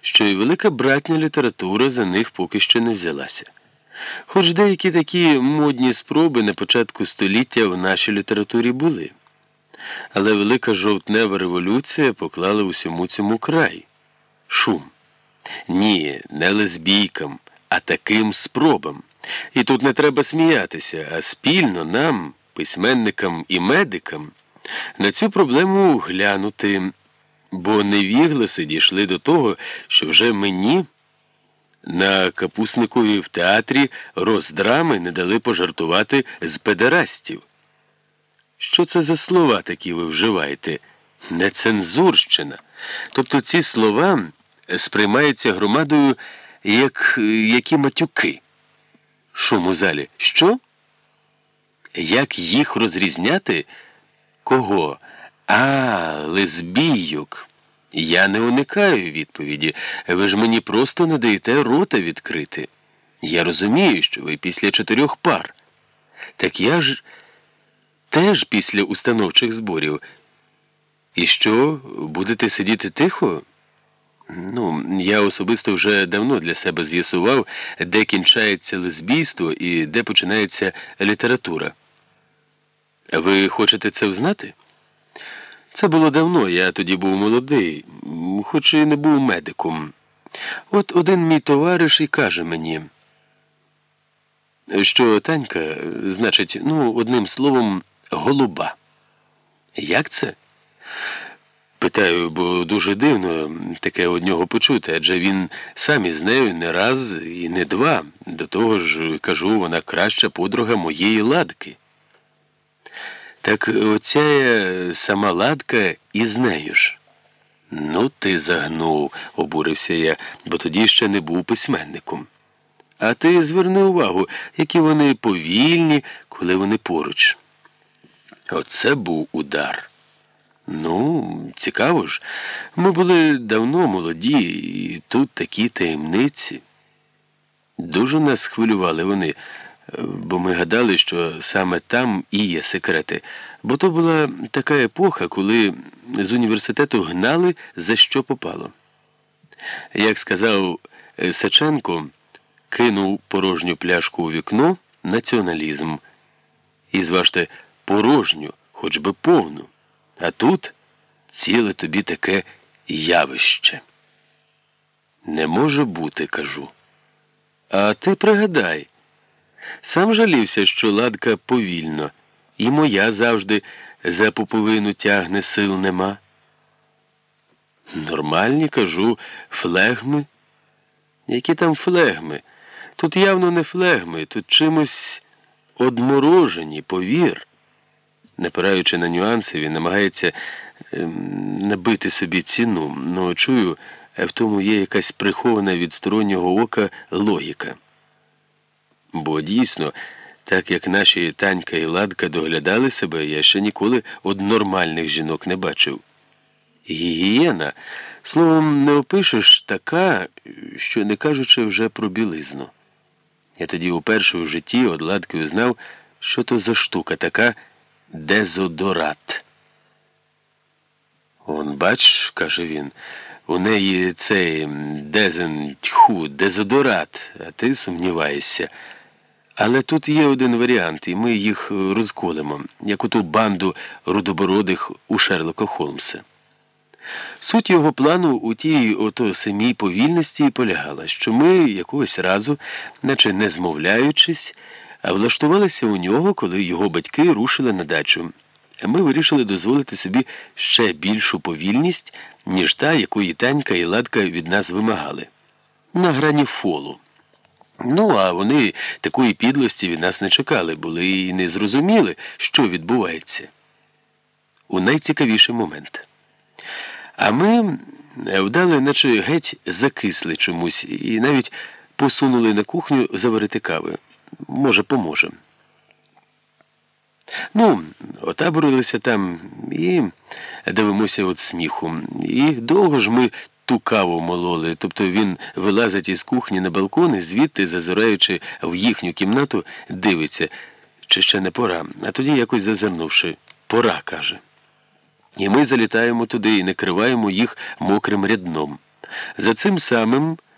що і велика братня література за них поки що не взялася. Хоч деякі такі модні спроби на початку століття в нашій літературі були. Але велика жовтнева революція поклала усьому цьому край. Шум. Ні, не лесбійкам, а таким спробам. І тут не треба сміятися, а спільно нам, письменникам і медикам, на цю проблему глянути, бо невігласи дійшли до того, що вже мені на капусникові в театрі роздрами не дали пожартувати з педерастів. Що це за слова такі ви вживаєте? Нецензурщина. Тобто ці слова сприймаються громадою як які матюки. Шум у залі. Що? Як їх розрізняти? Кого? А, лесбійок. Я не уникаю відповіді. Ви ж мені просто не даєте рота відкрити. Я розумію, що ви після чотирьох пар. Так я ж теж після установчих зборів. І що, будете сидіти тихо? Ну, я особисто вже давно для себе з'ясував, де кінчається лесбійство і де починається література. Ви хочете це взнати? Це було давно, я тоді був молодий, хоч і не був медиком. От один мій товариш і каже мені, що Танька, значить, ну, одним словом, голуба. Як це? Питаю, бо дуже дивно таке од нього почути, адже він сам із нею не раз і не два. До того ж, кажу, вона краща подруга моєї ладки. Так оця сама ладка із нею ж. Ну, ти загнув, обурився я, бо тоді ще не був письменником. А ти зверни увагу, які вони повільні, коли вони поруч. Оце був удар. Ну, цікаво ж, ми були давно молоді, і тут такі таємниці. Дуже нас хвилювали вони бо ми гадали, що саме там і є секрети. Бо то була така епоха, коли з університету гнали за що попало. Як сказав Саченко, кинув порожню пляшку у вікно націоналізм. І зважте, порожню, хоч би повну. А тут ціле тобі таке явище. Не може бути, кажу. А ти пригадай. Сам жалівся, що ладка повільно, і моя завжди за пуповину тягне сил нема. Нормальні, кажу, флегми. Які там флегми? Тут явно не флегми, тут чимось одморожені, повір. Напираючи на нюанси, він намагається ем, набити собі ціну, Ну, чую, в тому є якась прихована від стороннього ока логіка. Бо дійсно, так як наші танька і ладка доглядали себе, я ще ніколи од нормальних жінок не бачив. Гігієна, словом, не опишеш така, що не кажучи вже про білизну. Я тоді уперше в житті од ладки узнав, що то за штука така дезодорат. Он, бач, каже він, у неї цей дезен тьху, дезодорат, а ти сумніваєшся. Але тут є один варіант, і ми їх розколемо, як у ту банду рудобородих у Шерлока Холмса. Суть його плану у тій ото самій повільності полягала, що ми якогось разу, наче не змовляючись, влаштувалися у нього, коли його батьки рушили на дачу. Ми вирішили дозволити собі ще більшу повільність, ніж та, якої танька і ладка від нас вимагали. На грані фолу. Ну, а вони такої підлості від нас не чекали, були і не зрозуміли, що відбувається. У найцікавіший момент. А ми вдали, наче геть закисли чомусь, і навіть посунули на кухню заварити кави. Може, поможе. Ну, отаборилися там і дивимося від сміху. І довго ж ми ту каву мололи, тобто він вилазить із кухні на балкон і звідти, зазираючи в їхню кімнату, дивиться, чи ще не пора, а тоді, якось зазирнувши, пора, каже. І ми залітаємо туди і накриваємо їх мокрим рядном. За цим самим